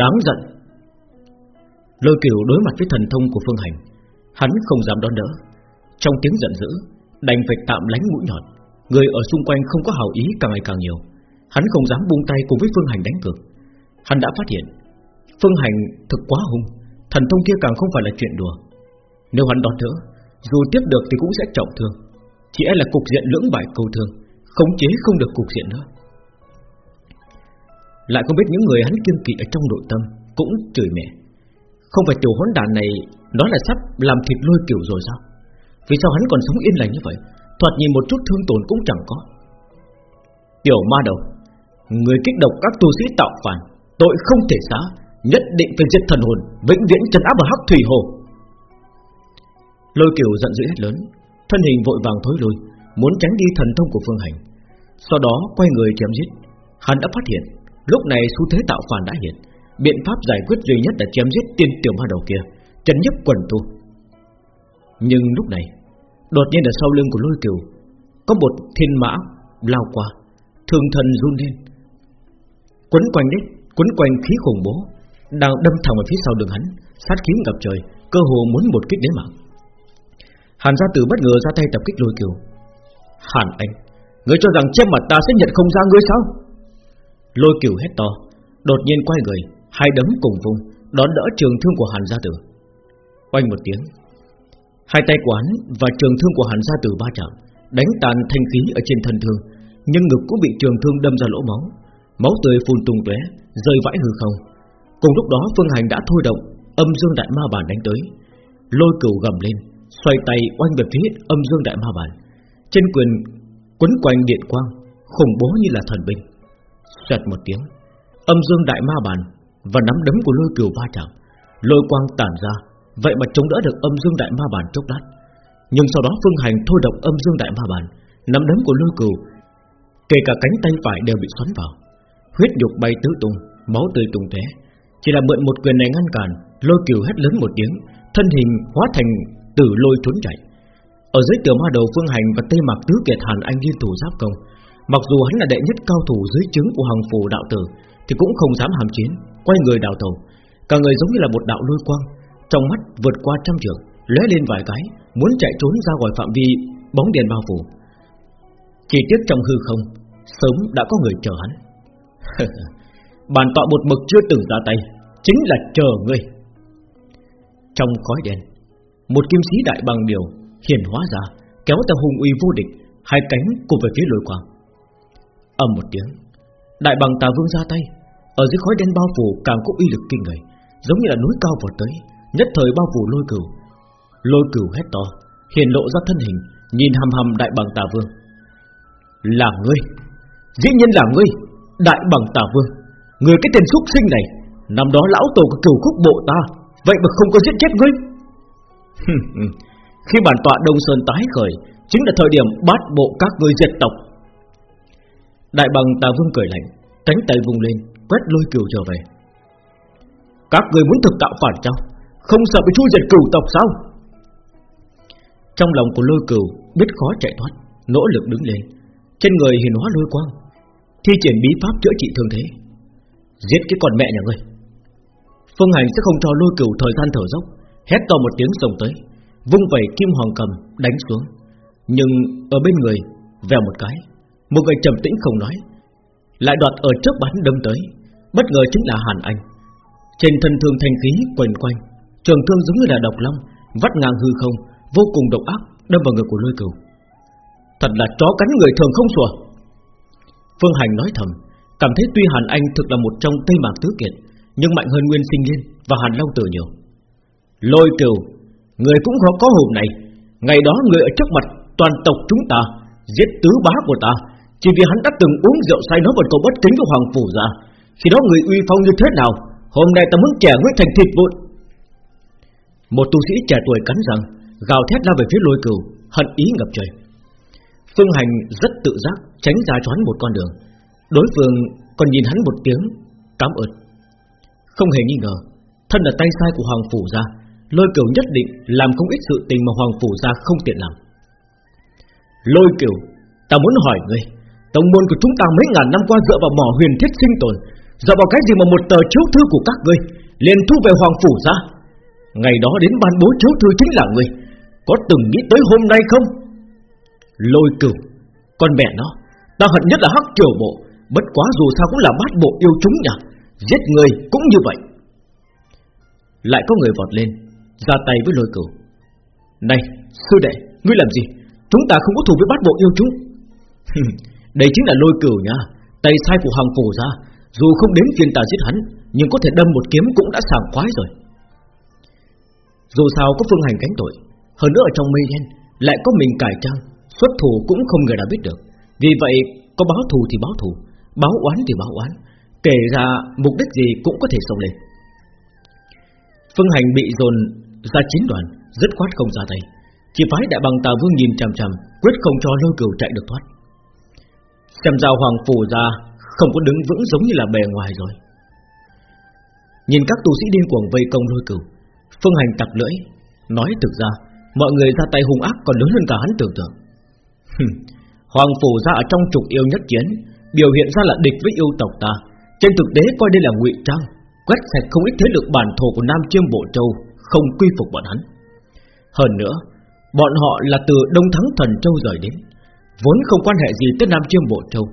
Đáng giận. Lôi kiều đối mặt với thần thông của Phương Hành, Hắn không dám đón đỡ. Trong tiếng giận dữ, Đành phải tạm lánh mũi nhọn. Người ở xung quanh không có hào ý càng ngày càng nhiều. Hắn không dám buông tay cùng với Phương Hành đánh cược. Hắn đã phát hiện, Phương Hành thực quá hung, Thần thông kia càng không phải là chuyện đùa. Nếu hắn đón đỡ, Dù tiếp được thì cũng sẽ trọng thương. Chỉ e là cục diện lưỡng bại cầu thương, Khống chế không được cục diện nữa. Lại không biết những người hắn kiêng kỵ ở trong nội tâm Cũng chửi mẹ. Không phải tiểu hỗn đàn này Nó là sắp làm thịt lôi kiểu rồi sao? Vì sao hắn còn sống yên lành như vậy? Thoạt nhìn một chút thương tổn cũng chẳng có. Tiểu ma đầu, Người kích động các tu sĩ tạo phản, Tội không thể xá, Nhất định phải giết thần hồn, Vĩnh viễn trấn áp vào hắc thủy hồ. Lôi kiều giận dữ hết lớn, Thân hình vội vàng thối lui, Muốn tránh đi thần thông của phương hành. Sau đó quay người chém giết, Hắn đã phát hiện Lúc này xu thế tạo phản đã hiện. Biện pháp giải quyết duy nhất là chém giết tiên tiểu ma đầu kia Trấn nhấp quần tu Nhưng lúc này, Đột nhiên ở sau lưng của lôi kiều Có một thiên mã lao qua Thường thần run lên. Quấn quanh đấy, Quấn quanh khí khủng bố, Đang đâm thẳng vào phía sau đường hắn, Sát khí ngập trời, Cơ hồ muốn một kích đến mạng. Hàn gia tử bất ngờ ra tay tập kích lôi kiều Hàn anh Ngươi cho rằng che mặt ta sẽ nhận không ra ngươi sao? Lôi cửu hét to Đột nhiên quay người Hai đấm cùng vùng Đón đỡ trường thương của Hàn gia tử Oanh một tiếng Hai tay quán và trường thương của Hàn gia tử ba chạm Đánh tàn thanh khí ở trên thân thương Nhưng ngực cũng bị trường thương đâm ra lỗ máu Máu tươi phun tung tóe, rơi vãi hư không. Cùng lúc đó Phương Hành đã thôi động âm dương đại ma bản đánh tới, lôi cửu gầm lên, xoay tay oanh về phía âm dương đại ma bản. Trên quyền quấn quanh điện quang, khủng bố như là thần binh. Giật một tiếng, âm dương đại ma bàn và nắm đấm của lôi cửu va chạm, lôi quang tản ra, vậy mà chống đỡ được âm dương đại ma bàn chốc lát. Nhưng sau đó Phương Hành thôi động âm dương đại ma bàn, nắm đấm của lôi cửu, kể cả cánh tay phải đều bị xoắn vào huyết nhục bay tứ tung, máu tươi tung tóe. Chỉ là mượn một quyền này ngăn cản, lôi kiều hét lớn một tiếng, thân hình hóa thành tử lôi trốn chạy. Ở dưới tiểu ma đầu phương hành và tây mạc tứ kiệt hàn anh liên thủ giáp công, mặc dù hắn là đệ nhất cao thủ dưới trướng của hoàng phủ đạo tử, thì cũng không dám hàm chiến, quay người đào tàu, cả người giống như là một đạo lôi quang, trong mắt vượt qua trăm trường, lóe lên vài cái, muốn chạy trốn ra ngoài phạm vi bóng đèn bao phủ. Chỉ tiếc trong hư không, sớm đã có người chờ hắn. Bản tọa một mực chưa từng ra tay Chính là chờ ngươi Trong khói đen Một kim sĩ đại bằng điều Hiển hóa ra Kéo theo hung uy vô địch Hai cánh cùng về phía lôi quang ầm một tiếng. Đại bằng tà vương ra tay. Ở dưới khói đen bao phủ càng có uy lực kinh người, Giống như là núi cao vọt tới, Nhất thời bao phủ lôi cửu. Lôi cửu hét to Hiển lộ ra thân hình, Nhìn hầm hầm đại bằng tà vương. Là ngươi, Dĩ nhiên là ngươi, Đại bằng tà vương. Người cái tên xúc sinh này, Năm đó lão tổ của cửu khúc bộ ta, Vậy mà không có giết chết ngươi? Khi bản tọa Đông Sơn tái khởi, Chính là thời điểm bát bộ các ngươi diệt tộc. Đại bằng tà vương cười lạnh Cánh tay vùng lên Quét lôi cừu trở về. Các người muốn thực tạo phản trao, Không sợ bị chui diệt cửu tộc sao? Trong lòng của lôi cừu Biết khó chạy thoát Nỗ lực đứng lên. Trên người hiền hóa lôi quang Thi triển bí pháp chữa trị thương thế. Giết cái con mẹ nhà ngươi. Phương Hành sẽ không cho lôi cừu thời gian thở dốc Hét to một tiếng sông tới Vung vẩy kim hoàng cầm đánh xuống. Nhưng ở bên người Vèo một cái một người trầm tĩnh không nói, Lại đoạt ở trước bắn đâm tới, Bất ngờ chính là Hàn Anh. Trên thân thương thanh khí quanh quanh, Trường thương giống như là độc long, Vắt ngang hư không, Vô cùng độc ác, đâm vào người của lôi cửu. Thật là chó cắn người thường không sủa. Phương Hành nói thầm, Cảm thấy tuy Hàn Anh thực là một trong Tây Mạc Tứ Kiệt Nhưng mạnh hơn Nguyên Sinh Liên Và Hàn Long Tử nhiều. Lôi kiều Người cũng khó có hồn này. Ngày đó người ở trước mặt toàn tộc chúng ta, Giết tứ bá của ta chỉ vì hắn đã từng uống rượu say nói một câu bất kính với Hoàng Phủ ra. Khi đó người uy phong như thế nào? Hôm nay ta muốn trẻ ngươi thành thịt vụn. Một tu sĩ trẻ tuổi cắn răng, Gào thét lao về phía lôi cừu, Hận ý ngập trời. Phương Hành rất tự giác tránh ra choán một con đường. Đối phương còn nhìn hắn một tiếng Cảm ơn. Không hề nghi ngờ, Thân là tay sai của Hoàng Phủ ra, Lôi cửu nhất định làm không ít sự tình mà Hoàng Phủ ra không tiện làm. Lôi cửu Ta muốn hỏi ngươi Tông môn của chúng ta mấy ngàn năm qua dựa vào mỏ huyền thiết sinh tồn, Dựa vào cái gì mà một tờ chiếu thư của các ngươi liền thu về hoàng phủ ra? Ngày đó đến ban bố chiếu thư chính là ngươi, Có từng nghĩ tới hôm nay không? Lôi cửu, Con mẹ nó, Ta hận nhất là hắc triều bộ, Bất quá dù sao cũng là bát bộ yêu chúng nhỉ, Giết người cũng như vậy. Lại có người vọt lên, Ra tay với lôi cửu. Này, sư đệ, Ngươi làm gì? Chúng ta không có thù với bát bộ yêu chúng. Đây chính là lôi cửu nha. Tay sai của hoàng cổ ra. Dù không đến phiên ta giết hắn, Nhưng có thể đâm một kiếm cũng đã sảng khoái rồi. Dù sao có phương hành cánh tội. Hơn nữa ở trong mây đen, Lại có mình cải trang. Xuất thủ cũng không người nào biết được. Vì vậy, có báo thù thì báo thù. Báo oán thì báo oán. Kể ra mục đích gì cũng có thể sống lên. Phương hành bị dồn ra chín đoàn Rất khoát không ra tay. Chỉ phái đại bằng tà vương nhìn chằm chằm, Quyết không cho lôi cửu chạy được thoát. Xem ra hoàng phủ ra, Không có đứng vững giống như là bề ngoài rồi. Nhìn các tu sĩ điên cuồng vây công lôi cửu, Phương hành tặc lưỡi, Nói thực ra, Mọi người ra tay hung ác còn lớn hơn cả hắn tưởng tượng. Hoàng phủ ra ở trong trục yêu nhất chiến Biểu hiện ra là địch với yêu tộc ta. Trên thực tế coi đây là ngụy trang, Quét sạch không ít thế lực bản thổ của Nam Chiêm Bộ Châu, Không quy phục bọn hắn. Hơn nữa, Bọn họ là từ Đông Thắng Thần Châu rời đến. Vốn không quan hệ gì tới Nam Chiêm Bộ Châu.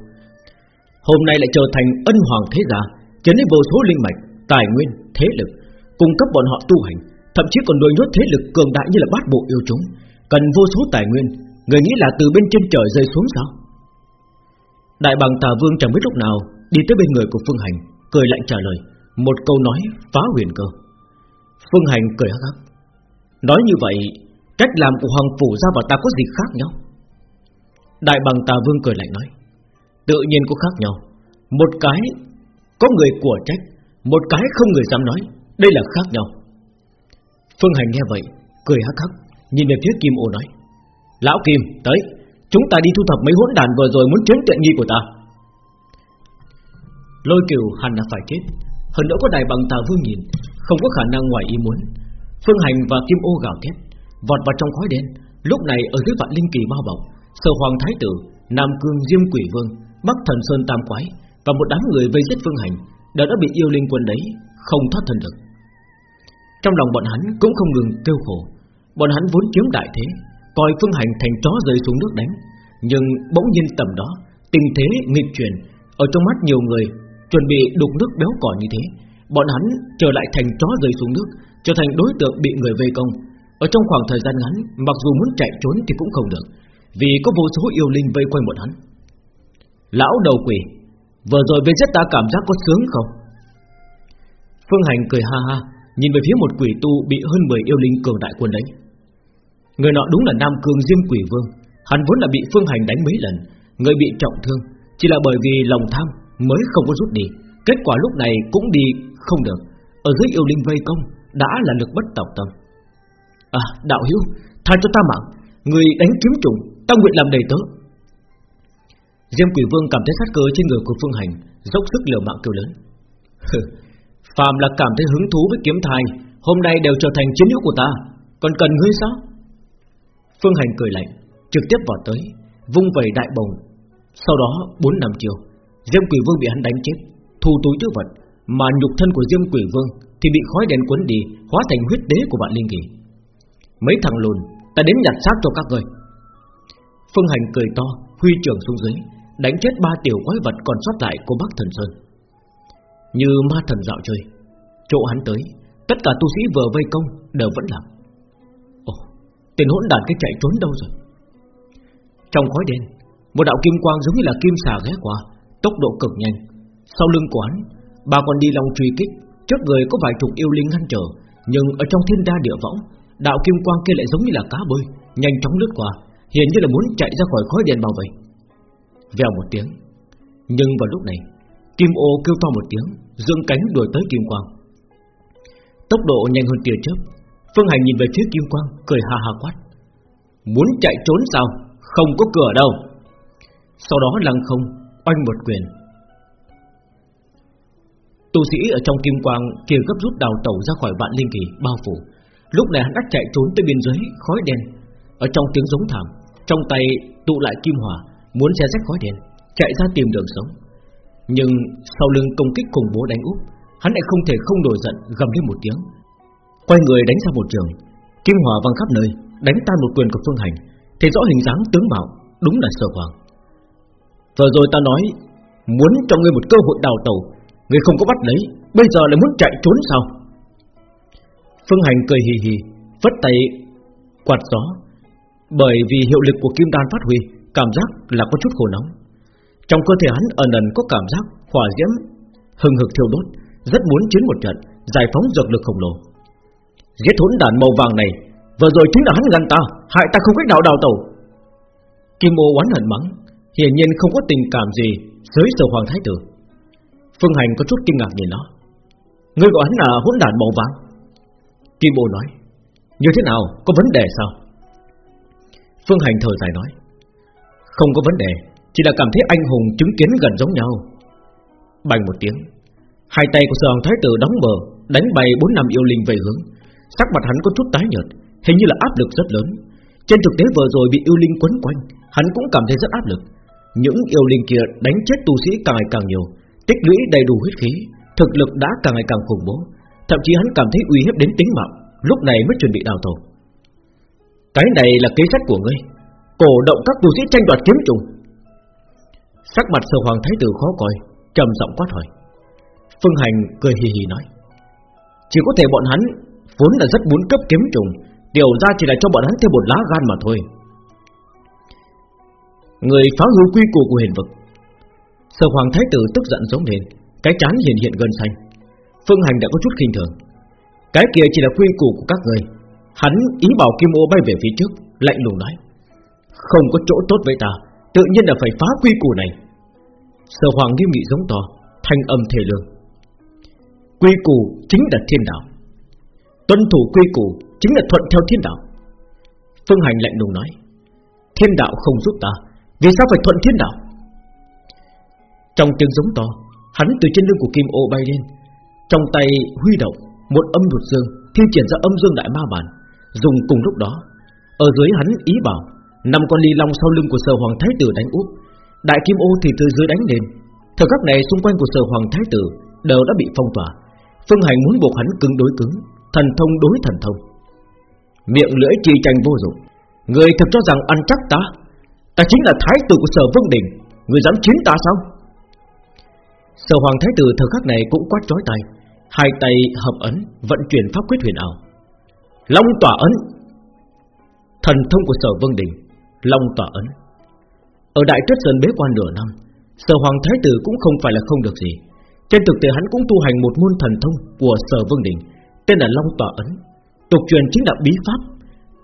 Hôm nay lại trở thành ân hoàng thế gia Chấn đến vô số linh mạch, tài nguyên, thế lực Cung cấp bọn họ tu hành Thậm chí còn nuôi nhốt thế lực cường đại như là bát bộ yêu chúng Cần vô số tài nguyên. Người nghĩ là từ bên trên trời rơi xuống sao? Đại bằng tà vương chẳng biết lúc nào Đi tới bên người của Phương Hành Cười lạnh trả lời Một câu nói phá huyền cơ. Phương Hành cười hắc hắc Nói như vậy Cách làm của Hoàng Phủ ra và ta có gì khác nhau? Đại bằng tà vương cười lạnh nói, Tự nhiên có khác nhau. Một cái có người của trách, Một cái không người dám nói, Đây là khác nhau. Phương Hành nghe vậy, Cười hắc hắc, Nhìn về phía Kim ô nói, Lão Kim, tới, Chúng ta đi thu thập mấy hỗn đàn vừa rồi muốn chiếm tiện nghi của ta. Lôi kiều hẳn là phải chết. Hơn nữa có đại bằng tà vương nhìn, Không có khả năng ngoài ý muốn. Phương Hành và Kim ô gào thét, Vọt vào trong khói đen, Lúc này ở dưới vạn linh kỳ bao bọc. Sở Hoàng Thái Tử, Nam Cương Diêm Quỷ Vương, Bắc Thần Sơn Tam Quái Và một đám người vây giết Phương Hành đều đã bị yêu linh quân đấy Không thoát thân được. Trong lòng bọn hắn cũng không ngừng kêu khổ. Bọn hắn vốn chiếm đại thế, Coi Phương Hành thành chó rơi xuống nước đánh. Nhưng bỗng nhiên tầm đó, Tình thế nghịch chuyển, Ở trong mắt nhiều người Chuẩn bị đục nước béo cỏ như thế, Bọn hắn trở lại thành chó rơi xuống nước, Trở thành đối tượng bị người vây công. Ở trong khoảng thời gian ngắn, Mặc dù muốn chạy trốn thì cũng không được vì có vô số yêu linh vây quanh bọn hắn. Lão đầu quỷ, Vừa rồi về giết ta cảm giác có sướng không? Phương Hành cười ha ha, Nhìn về phía một quỷ tu bị hơn 10 yêu linh cường đại quân đánh Người nọ đúng là Nam Cương Diêm Quỷ Vương, Hắn vốn là bị Phương Hành đánh mấy lần, Người bị trọng thương, Chỉ là bởi vì lòng tham mới không có rút đi, Kết quả lúc này cũng đi không được. Ở dưới yêu linh vây công, Đã là lực bất tòng tâm. À đạo hiếu Tha cho ta mạng, Người đánh kiếm trùng Ta nguyện làm đầy tớ. Diêm Quỷ Vương cảm thấy sát cơ trên người của Phương Hành Dốc sức liều mạng kêu lớn. Phạm là cảm thấy hứng thú với kiếm thai, Hôm nay đều trở thành chiến hữu của ta. Còn cần ngươi sao? Phương Hành cười lạnh, Trực tiếp vào tới, Vung vẩy đại bồng Sau đó 4 năm chiều, Diêm Quỷ Vương bị hắn đánh chết Thu túi chứa vật, Mà nhục thân của Diêm Quỷ Vương Thì bị khói đen cuốn đi, Hóa thành huyết đế của bạn Linh Kỳ. Mấy thằng lùn, Ta đến nhặt xác cho các người Phương Hành cười to, Huy trưởng xuống dưới, Đánh chết ba tiểu quái vật còn sót lại của Bắc Thần Sơn. Như ma thần dạo chơi, Chỗ hắn tới, Tất cả tu sĩ vừa vây công đều vẫn làm Ồ, Tên hỗn đàn cái chạy trốn đâu rồi? Trong khói đen, Một đạo kim quang giống như là kim xà ghé qua, Tốc độ cực nhanh. Sau lưng của hắn con đi lòng truy kích, Trước người có vài chục yêu linh ngăn trở, Nhưng ở trong thiên đa địa võng, Đạo kim quang kia lại giống như là cá bơi, Nhanh chóng lướt qua. Hiện như là muốn chạy ra khỏi khói đen bao vây. Vèo một tiếng. Nhưng vào lúc này, Kim ô kêu to một tiếng, Dương cánh đuổi tới kim quang. Tốc độ nhanh hơn tia chớp. Phương Hành nhìn về phía kim quang, Cười ha ha quát. Muốn chạy trốn sao? Không có cửa đâu. Sau đó lăng không, oanh một quyền. Tu sĩ ở trong kim quang kia gấp rút đào tẩu ra khỏi vạn linh kỳ bao phủ. Lúc này hắn đã chạy trốn tới biên giới khói đen, Ở trong tiếng giống thảm. Trong tay tụ lại kim hỏa, Muốn xé rách khói đen Chạy ra tìm đường sống. Nhưng sau lưng công kích khủng bố đánh úp, Hắn lại không thể không nổi giận, gầm lên một tiếng. Quay người đánh ra một trường, Kim hỏa văng khắp nơi, Đánh tan một quyền của Phương Hành Thấy rõ hình dáng tướng mạo Đúng là sở hoàng. Vừa rồi ta nói, Muốn cho ngươi một cơ hội đào tẩu, Ngươi không có bắt lấy, Bây giờ lại muốn chạy trốn sao? Phương Hành cười hì hì, Vất tay quạt gió bởi vì hiệu lực của kim đan phát huy, Cảm giác là có chút khổ nóng. Trong cơ thể hắn ẩn ẩn có cảm giác Hỏa diễm, hừng hực thiêu đốt, Rất muốn chiến một trận, Giải phóng dược lực khổng lồ. Giết hỗn đàn màu vàng này, Vừa rồi chính là hắn ngăn ta, Hại ta không cách nào đào tẩu. Kim ô oán hận mắng, Hiển nhiên không có tình cảm gì Dưới sở hoàng thái tử. Phương Hành có chút kinh ngạc nhìn nó. Ngươi gọi hắn là hỗn đàn màu vàng. Kim ô nói, Như thế nào, có vấn đề sao? Phương Hành thở dài nói, Không có vấn đề, Chỉ là cảm thấy anh hùng chứng kiến gần giống nhau. Bành một tiếng, Hai tay của sở hoàng thái tử đóng bờ, Đánh bay bốn năm yêu linh về hướng. Sắc mặt hắn có chút tái nhợt, Hình như là áp lực rất lớn. Trên thực tế vừa rồi bị yêu linh quấn quanh, Hắn cũng cảm thấy rất áp lực. Những yêu linh kia đánh chết tu sĩ càng ngày càng nhiều, Tích lũy đầy đủ huyết khí, Thực lực đã càng ngày càng khủng bố. Thậm chí hắn cảm thấy uy hiếp đến tính mạng, Lúc này mới chuẩn bị đào thổ cái này là kế sách của ngươi. Cổ động các tu sĩ tranh đoạt kiếm trùng. Sắc mặt sở hoàng thái tử khó coi, trầm giọng quát hỏi. Phương Hành cười hì hì nói. Chỉ có thể bọn hắn Vốn là rất muốn cấp kiếm trùng Điều ra chỉ là cho bọn hắn thêm một lá gan mà thôi. Người phá hư quy củ của hiền vực. Sở hoàng thái tử tức giận giống lên, Cái chán hiện hiện gần xanh. Phương hành đã có chút khinh thường. Cái kia chỉ là quy củ của các người Hắn ý bảo kim ô bay về phía trước, Lạnh lùng nói, Không có chỗ tốt với ta, Tự nhiên là phải phá quy củ này. Sở hoàng nghiêm nghị giống to, Thanh âm thề lương, Quy củ chính là thiên đạo. Tuân thủ quy củ Chính là thuận theo thiên đạo. Phương Hành lạnh lùng nói, Thiên đạo không giúp ta, Vì sao phải thuận thiên đạo? Trong tiếng giống to, Hắn từ trên lưng của Kim ô bay lên, Trong tay huy động Một âm đột dương, Thi triển ra âm dương đại ma bản Dùng cùng lúc đó, Ở dưới hắn ý bảo, năm con ly long sau lưng của sở hoàng thái tử đánh úp, Đại kim ô thì từ dưới đánh lên. Thời khắc này xung quanh của sở hoàng thái tử Đều đã bị phong tỏa. Phương Hành muốn buộc hắn cứng đối cứng, Thần thông đối thần thông. Miệng lưỡi chi tranh vô dụng, Người thật cho rằng ăn chắc ta? Ta chính là thái tử của sở vương đình, Người dám chiến ta sao? Sở hoàng thái tử thời khắc này cũng quát chói tay Hai tay hợp ấn, Vận chuyển pháp quyết huyền ảo. Long tỏa ấn. Thần thông của sở vương đình, Long tỏa ấn. Ở đại tuyết sơn bế quan nửa năm, Sở hoàng thái tử cũng không phải là không được gì. Trên thực tế hắn cũng tu hành một môn thần thông Của sở vương đình, Tên là Long tỏa ấn. Tục truyền chính là bí pháp,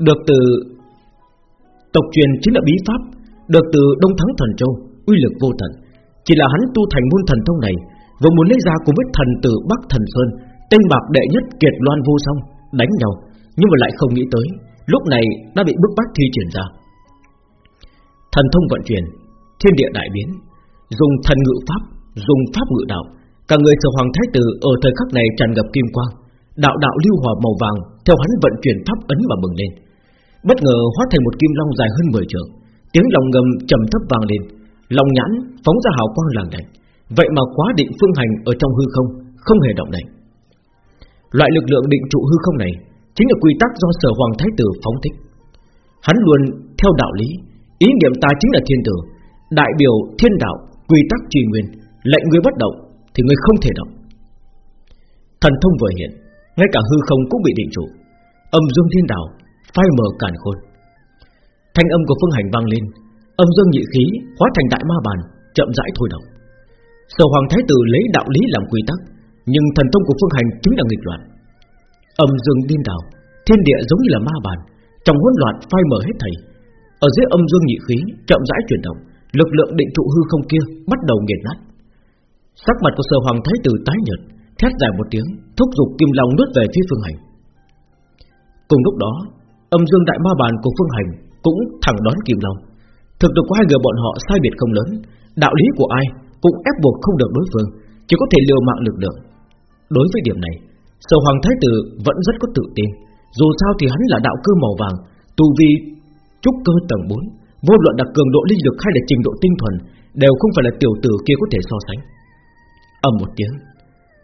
Được từ Tục truyền chính là bí pháp, Được từ Đông Thắng Thần Châu, Uy lực vô tận. Chỉ là hắn tu thành môn thần thông này, Vừa muốn lấy ra cùng với thần tử Bắc Thần Sơn, Tên bạc đệ nhất kiệt loan vô song, Đánh nhau. Nhưng mà lại không nghĩ tới, Lúc này đã bị bức bách thi triển ra. Thần thông vận chuyển, Thiên địa đại biến, Dùng thần ngự pháp, Dùng pháp ngự đạo, Cả người sở hoàng thái tử ở thời khắc này tràn ngập kim quang, Đạo đạo lưu hòa màu vàng Theo hắn vận chuyển pháp ấn mà bừng lên. Bất ngờ hóa thành một kim long dài hơn 10 trường Tiếng lòng ngầm trầm thấp vang lên, Lòng nhãn phóng ra hào quang làng đạch Vậy mà quá định phương hành ở trong hư không Không hề động đậy. Loại lực lượng định trụ hư không này Chính là quy tắc do sở hoàng thái tử phóng thích. Hắn luôn theo đạo lý, Ý niệm ta chính là thiên tử, Đại biểu thiên đạo, Quy tắc trì nguyên, Lệnh người bất động Thì người không thể động. Thần thông vừa hiện, ngay cả hư không cũng bị định trụ, Âm dương thiên đạo Phai mờ càn khôn. Thanh âm của phương hành vang lên, Âm dương nhị khí hóa thành đại ma bàn, Chậm rãi thôi động. Sở hoàng thái tử lấy đạo lý làm quy tắc, Nhưng thần thông của phương hành chính là nghịch loạn. Âm dương điên đảo, Thiên địa giống như là ma bàn, Trong hỗn loạn phai mở hết thảy. Ở dưới âm dương nhị khí, chậm rãi chuyển động, Lực lượng định trụ hư không kia bắt đầu nghiền nát. Sắc mặt của sở hoàng thái tử tái nhợt, Thét dài một tiếng, Thúc giục kim long nuốt về phía phương hành. Cùng lúc đó, Âm dương đại ma bàn của phương hành Cũng thẳng đón kim long. Thực lực của hai người bọn họ sai biệt không lớn, Đạo lý của ai cũng ép buộc không được đối phương, Chỉ có thể liều mạng lực lượng. Đối với điểm này Sở Hoàng Thái Tử vẫn rất có tự tin Dù sao thì hắn là đạo cơ màu vàng Tu vi trúc cơ tầng 4 Vô luận đặc cường độ linh lực hay là trình độ tinh thuần Đều không phải là tiểu tử kia có thể so sánh Âm một tiếng,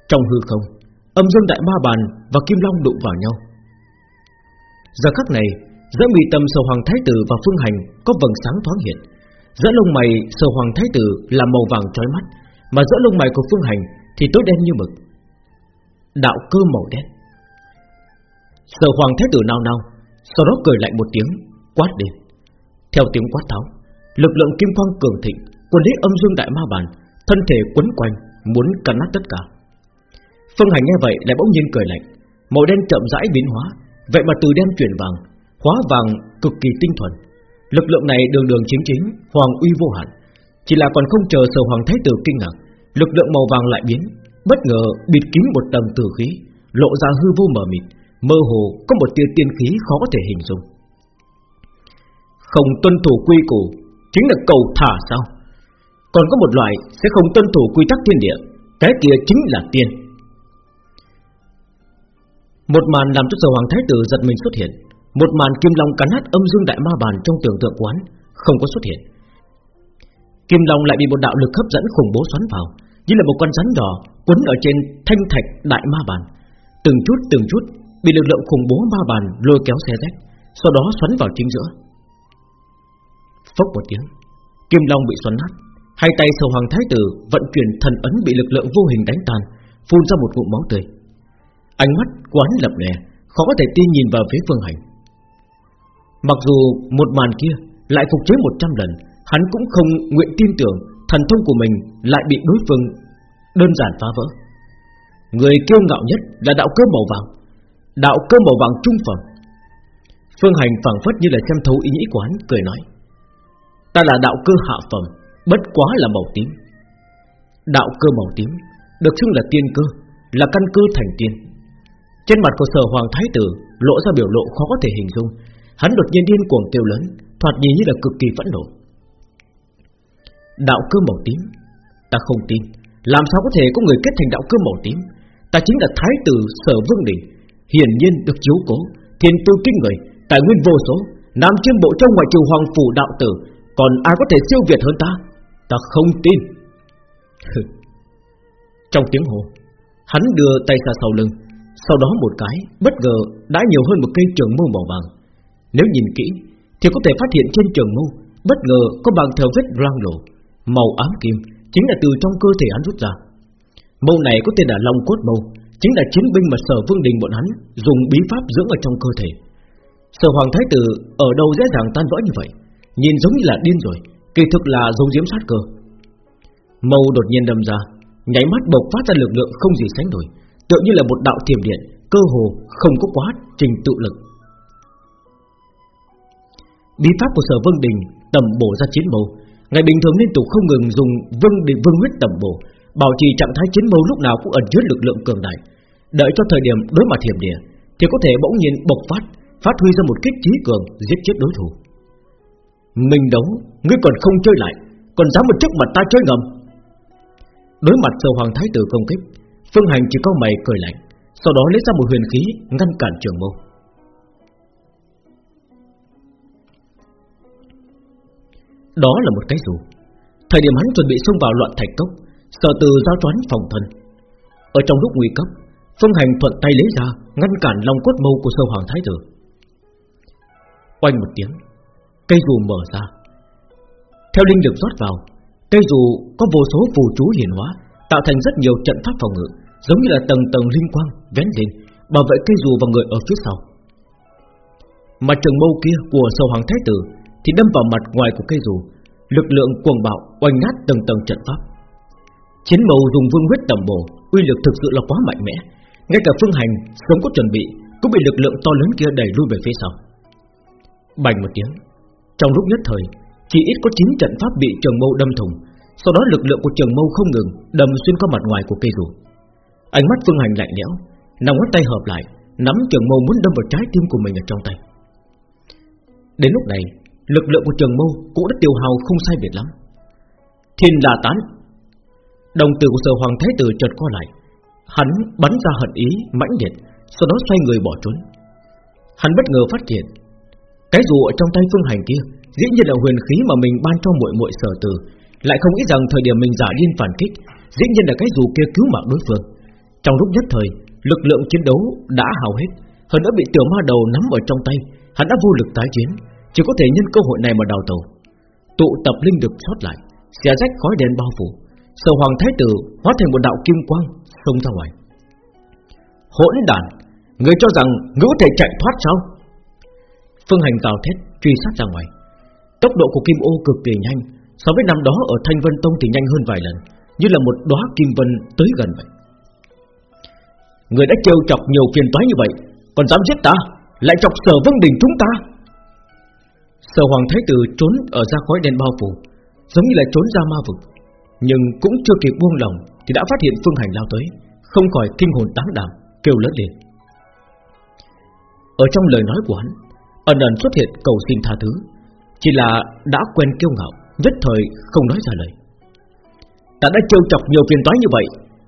trong hư không, âm dương đại ma bàn và kim long đụng vào nhau. Giờ khắc này, giữa mi tâm sầu hoàng thái tử và phương hành có vầng sáng thoáng hiện. Giữa lông mày sầu hoàng thái tử là màu vàng trói mắt, mà giữa lông mày của phương hành thì tối đen như mực. Đạo cơ màu đen. Sở hoàng thái tử nào nào Sau đó cười lạnh một tiếng, Quát lên. Theo tiếng quát tháo, Lực lượng kim quang cường thịnh, Quân lấy âm dương đại ma bàn, Thân thể quấn quanh, Muốn cắn nát tất cả Phương hành nghe vậy lại bỗng nhiên cười lạnh Màu đen chậm rãi biến hóa, Vậy mà từ đen chuyển vàng, Hóa vàng cực kỳ tinh thuần Lực lượng này đường đường chính chính, Hoàng uy vô hạn Chỉ là còn không chờ sở hoàng thái tử kinh ngạc, Lực lượng màu vàng lại biến Bất ngờ bịt kín một tầng tử khí, Lộ ra hư vô mờ mịt, Mơ hồ có một tia tiên khí khó có thể hình dung. Không tuân thủ quy củ Chính là cầu thả sao? Còn có một loại sẽ không tuân thủ quy tắc thiên địa, Cái kia chính là tiên. Một màn làm cho sở hoàng thái tử giật mình xuất hiện. Một màn kim long cắn nát âm dương đại ma bàn trong tưởng tượng quán, Không có xuất hiện. Kim long lại bị một đạo lực hấp dẫn khủng bố xoắn vào. Như là một con rắn đỏ quấn ở trên thanh thạch đại ma bàn Từng chút từng chút bị lực lượng khủng bố ma bàn lôi kéo xe rách, sau đó xoắn vào chính giữa. Phốc một tiếng, kim long bị xoắn nát, hai tay sầu hoàng thái tử vận chuyển thần ấn bị lực lượng vô hình đánh tan, phun ra một ngụm máu tươi. Ánh mắt quán lập lè, khó có thể tin nhìn vào phía phương hành. Mặc dù một màn kia lại phục chế một trăm lần, hắn cũng không nguyện tin tưởng thần thông của mình lại bị đối phương đơn giản phá vỡ. Người kiêu ngạo nhất là đạo cơ màu vàng, Đạo cơ màu vàng trung phẩm. Phương Hành phảng phất như là xem thấu ý nghĩ quán Cười nói, Ta là đạo cơ hạ phẩm, Bất quá là màu tím. Đạo cơ màu tím Được xưng là tiên cơ, Là căn cơ thành tiên. Trên mặt của sở hoàng thái tử Lộ ra biểu lộ khó có thể hình dung. Hắn đột nhiên điên cuồng kêu lớn, Thoạt nhìn như là cực kỳ phẫn nộ. Đạo cơ màu tím Ta không tin Làm sao có thể có người kết thành đạo cơ màu tím Ta chính là thái tử sở vương đỉnh hiển nhiên được chiếu cố, thiên tư kinh người, tài nguyên vô số, nam chiêm bộ trong ngoại trừ hoàng phủ đạo tử, còn ai có thể siêu việt hơn ta? Ta không tin. trong tiếng hồ, hắn đưa tay ra sau lưng, sau đó một cái, bất ngờ đã nhiều hơn một cây trường mâu màu vàng. Nếu nhìn kỹ, thì có thể phát hiện trên trường mâu bất ngờ có bàn thờ vết loang lộ, màu ám kim, chính là từ trong cơ thể hắn rút ra. Mâu này có tên là Long cốt mâu, Chính là chiến binh mà sở vương đình bọn hắn Dùng bí pháp dưỡng ở trong cơ thể. Sở hoàng thái tử ở đâu dễ dàng tan vỡ như vậy Nhìn giống như là điên rồi Kỳ thực là dùng diếm sát cơ. Mâu đột nhiên đâm ra Nháy mắt bộc phát ra lực lượng không gì sánh nổi Tựa như là một đạo thiểm điện Cơ hồ không có quá trình tự lực. Bí pháp của sở vương đình Tầm bổ ra chiến mâu Ngày bình thường liên tục không ngừng dùng vương để vương huyết tầm bổ, Bảo trì trạng thái chiến mâu lúc nào cũng ẩn chứa lực lượng cường đại. Đợi cho thời điểm đối mặt hiểm địa, Thì có thể bỗng nhiên bộc phát Phát huy ra một kích trí cường, Giết chết đối thủ. Mình đấu, Ngươi còn không chơi lại, Còn dám một trước mặt ta chơi ngầm. Đối mặt sầu hoàng thái tử công kích, Phương hành chỉ có mày cười lạnh, Sau đó lấy ra một huyền khí ngăn cản trường mâu. Đó là một cái dù. Thời điểm hắn chuẩn bị xông vào loạn thạch cốc Sở từ giao toán phòng thân. Ở trong lúc nguy cấp, Phương Hành thuận tay lấy ra, Ngăn cản lòng cốt mâu của sâu hoàng thái tử. Quanh một tiếng, Cây dù mở ra. Theo linh lực rót vào, Cây dù có vô số phù chú hiển hóa, Tạo thành rất nhiều trận pháp phòng ngự, Giống như là tầng tầng linh quang vén lên, Bảo vệ cây dù và người ở phía sau. Mà trường mâu kia của sâu hoàng thái tử thì đâm vào mặt ngoài của cây dù, Lực lượng cuồng bạo oanh nát từng tầng trận pháp. Chiến mâu dùng vương huyết tầm bổ, Uy lực thực sự là quá mạnh mẽ. Ngay cả phương hành sớm có chuẩn bị, Cũng bị lực lượng to lớn kia đẩy lui về phía sau. Bành một tiếng, Trong lúc nhất thời, Chỉ ít có 9 trận pháp bị trường mâu đâm thủng, Sau đó lực lượng của trường mâu không ngừng Đâm xuyên qua mặt ngoài của cây dù. Ánh mắt phương hành lạnh lẽo Nằm ngón tay hợp lại, Nắm trường mâu muốn đâm vào trái tim của mình ở trong tay. Đến lúc này Lực lượng của trường mâu cũng đã tiêu hao không sai biệt lắm. Thiên đà tán, Đồng tử của sở hoàng thái tử chợt co lại. Hắn bắn ra hận ý mãnh liệt, Sau đó xoay người bỏ trốn. Hắn bất ngờ phát hiện, Cái dù ở trong tay phương hành kia, Dĩ nhiên là huyền khí mà mình ban cho muội muội sở từ Lại không nghĩ rằng thời điểm mình giả điên phản kích, Dĩ nhiên là cái dù kia cứu mạng đối phương. Trong lúc nhất thời, Lực lượng chiến đấu đã hao hết, Hơn nữa bị tiểu ma đầu nắm ở trong tay, Hắn đã vô lực tái chiến. Chỉ có thể nhân cơ hội này mà đào tàu. Tụ tập linh lực sót lại, Xé rách khói đen bao phủ Sở hoàng thái tử hóa thành một đạo kim quang, Xông ra ngoài. Hỗn đàn Người cho rằng ngữ thể chạy thoát sao? Phương hành gào thét truy sát ra ngoài. Tốc độ của kim ô cực kỳ nhanh, So với năm đó ở Thanh Vân Tông thì nhanh hơn vài lần, Như là một đóa kim vân tới gần vậy. Người đã trêu chọc nhiều phiền toái như vậy, Còn dám giết ta, Lại chọc sở vân đình chúng ta? Sở hoàng thái tử trốn ở ra khói đen bao phủ, Giống như là trốn ra ma vực, Nhưng cũng chưa kịp buông lòng Thì đã phát hiện phương hành lao tới, Không khỏi kinh hồn tán đảm Kêu lớn lên. Ở trong lời nói của hắn, Ẩn ẩn xuất hiện cầu xin tha thứ, Chỉ là đã quen kiêu ngạo, Nhất thời không nói ra lời. Ta đã trêu chọc nhiều phiền toái như vậy,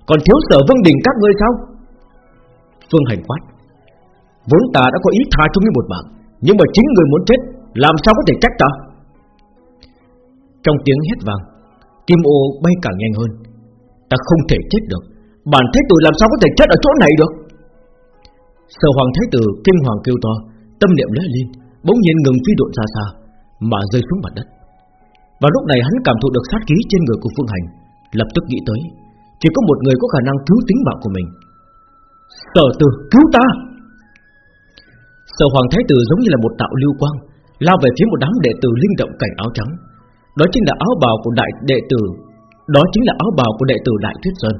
Còn thiếu sở vân đình các ngươi sao? Phương hành quát. Vốn ta đã có ý tha cho ngươi một mạng, Nhưng mà chính người muốn chết làm sao có thể trách ta? Trong tiếng hét vang, Kim ô bay càng nhanh hơn. Ta không thể chết được. Bản thế tử làm sao có thể chết ở chỗ này được? Sở hoàng thái tử kinh hoàng kêu to, Tâm niệm lóe lên, Bỗng nhiên ngừng phi độn xa xa, Mà rơi xuống mặt đất. Và lúc này hắn cảm thụ được sát khí trên người của Phương Hành, Lập tức nghĩ tới, Chỉ có một người có khả năng cứu tính mạng của mình. Sở tử cứu ta! Sở hoàng thái tử giống như là một đạo lưu quang Lao về phía một đám đệ tử linh động cảnh áo trắng. Đó chính là áo bào của đại đệ tử, Đó chính là áo bào của đệ tử Đại Thuyết Sơn.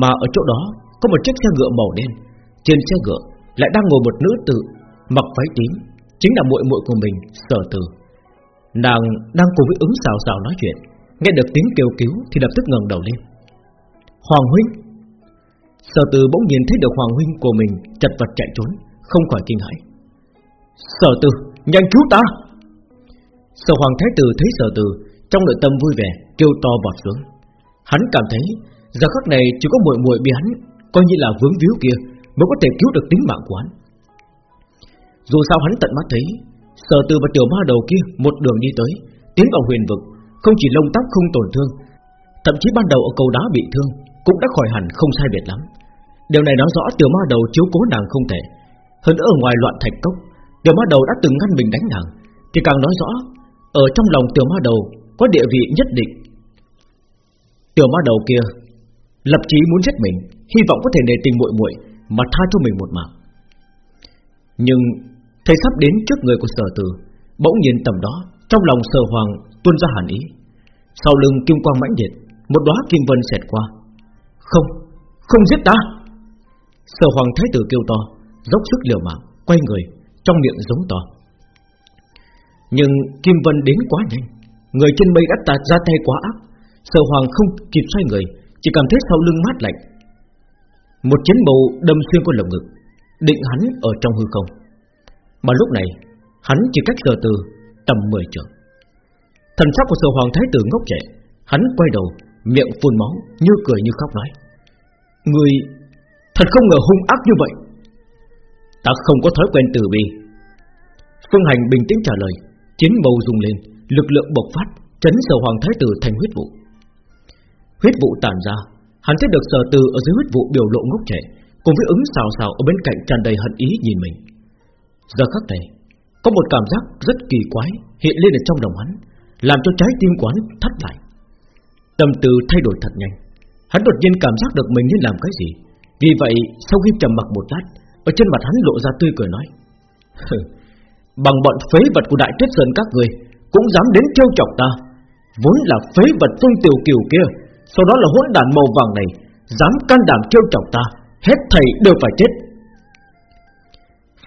Mà ở chỗ đó, Có một chiếc xe ngựa màu đen. Trên xe ngựa lại đang ngồi một nữ tử Mặc váy tím, Chính là muội muội của mình, Sở tử Nàng đang cùng với ứng xào xào nói chuyện, Nghe được tiếng kêu cứu thì lập tức ngẩng đầu lên. Hoàng huynh. Sở từ bỗng nhìn thấy được Hoàng huynh của mình chật vật chạy trốn, Không khỏi kinh hãi. Sở từ nhanh cứu ta. Sở hoàng thái tử thấy sở từ, Trong nội tâm vui vẻ, kêu to vọt xuống. Hắn cảm thấy, Giờ khắc này chỉ có muội muội bị hắn, Coi như là vướng víu kia, Mới có thể cứu được tính mạng của hắn. Dù sao hắn tận mắt thấy Sở từ và tiểu ma đầu kia một đường đi tới, Tiến vào huyền vực, Không chỉ lông tóc không tổn thương, Thậm chí ban đầu ở cầu đá bị thương, Cũng đã khỏi hẳn không sai biệt lắm. Điều này nói rõ tiểu ma đầu chiếu cố nàng không thể. Hơn nữa ở ngoài loạn thạch cốc Tiểu ma đầu đã từng ngăn mình đánh nàng. Thì càng nói rõ Ở trong lòng tiểu ma đầu có địa vị nhất định. Tiểu ma đầu kia Lập chí muốn giết mình Hy vọng có thể nề tình muội muội Mà tha cho mình một mạng. Nhưng Thầy sắp đến trước người của sở tử Bỗng nhiên tầm đó Trong lòng sở hoàng tuôn ra hàn ý. Sau lưng kim quang mãnh liệt Một đóa kim vân xẹt qua. Không, không giết ta! Sở hoàng thái tử kêu to Dốc sức liều mạng, quay người. Trong miệng giống to. Nhưng kim vân đến quá nhanh, Người trên mây đã tạt ra tay quá ác Sở hoàng không kịp xoay người, Chỉ cảm thấy sau lưng mát lạnh. Một chiến bầu đâm xuyên qua lồng ngực, Định hắn ở trong hư không. Mà lúc này, Hắn chỉ cách giờ từ tầm 10 trường Thần sắc của sở hoàng thái tử ngốc trẻ Hắn quay đầu, Miệng phun máu, như cười như khóc nói. Người Thật không ngờ hung ác như vậy. Ta không có thói quen từ bi. Phương Hành bình tĩnh trả lời, Chiến bầu dùng lên, Lực lượng bộc phát, Chấn sở hoàng thái tử thành huyết vụ. Huyết vụ tàn ra, Hắn thấy được sở từ ở dưới huyết vụ biểu lộ ngốc trẻ Cùng với ứng xào xào ở bên cạnh tràn đầy hận ý nhìn mình. Giờ khắc này, Có một cảm giác rất kỳ quái Hiện lên ở trong lòng hắn, Làm cho trái tim quán thắt lại. Tâm tư thay đổi thật nhanh. Hắn đột nhiên cảm giác được mình nên làm cái gì. Vì vậy, sau khi trầm mặc một lát ở trên mặt hắn lộ ra tươi cười nói Bằng bọn phế vật của Đại Tuyết Sơn các người, Cũng dám đến trêu chọc ta. Vốn là phế vật phương tiểu kiều kia, Sau đó là hỗn đàn màu vàng này, Dám can đảm trêu chọc ta, Hết thầy đều phải chết.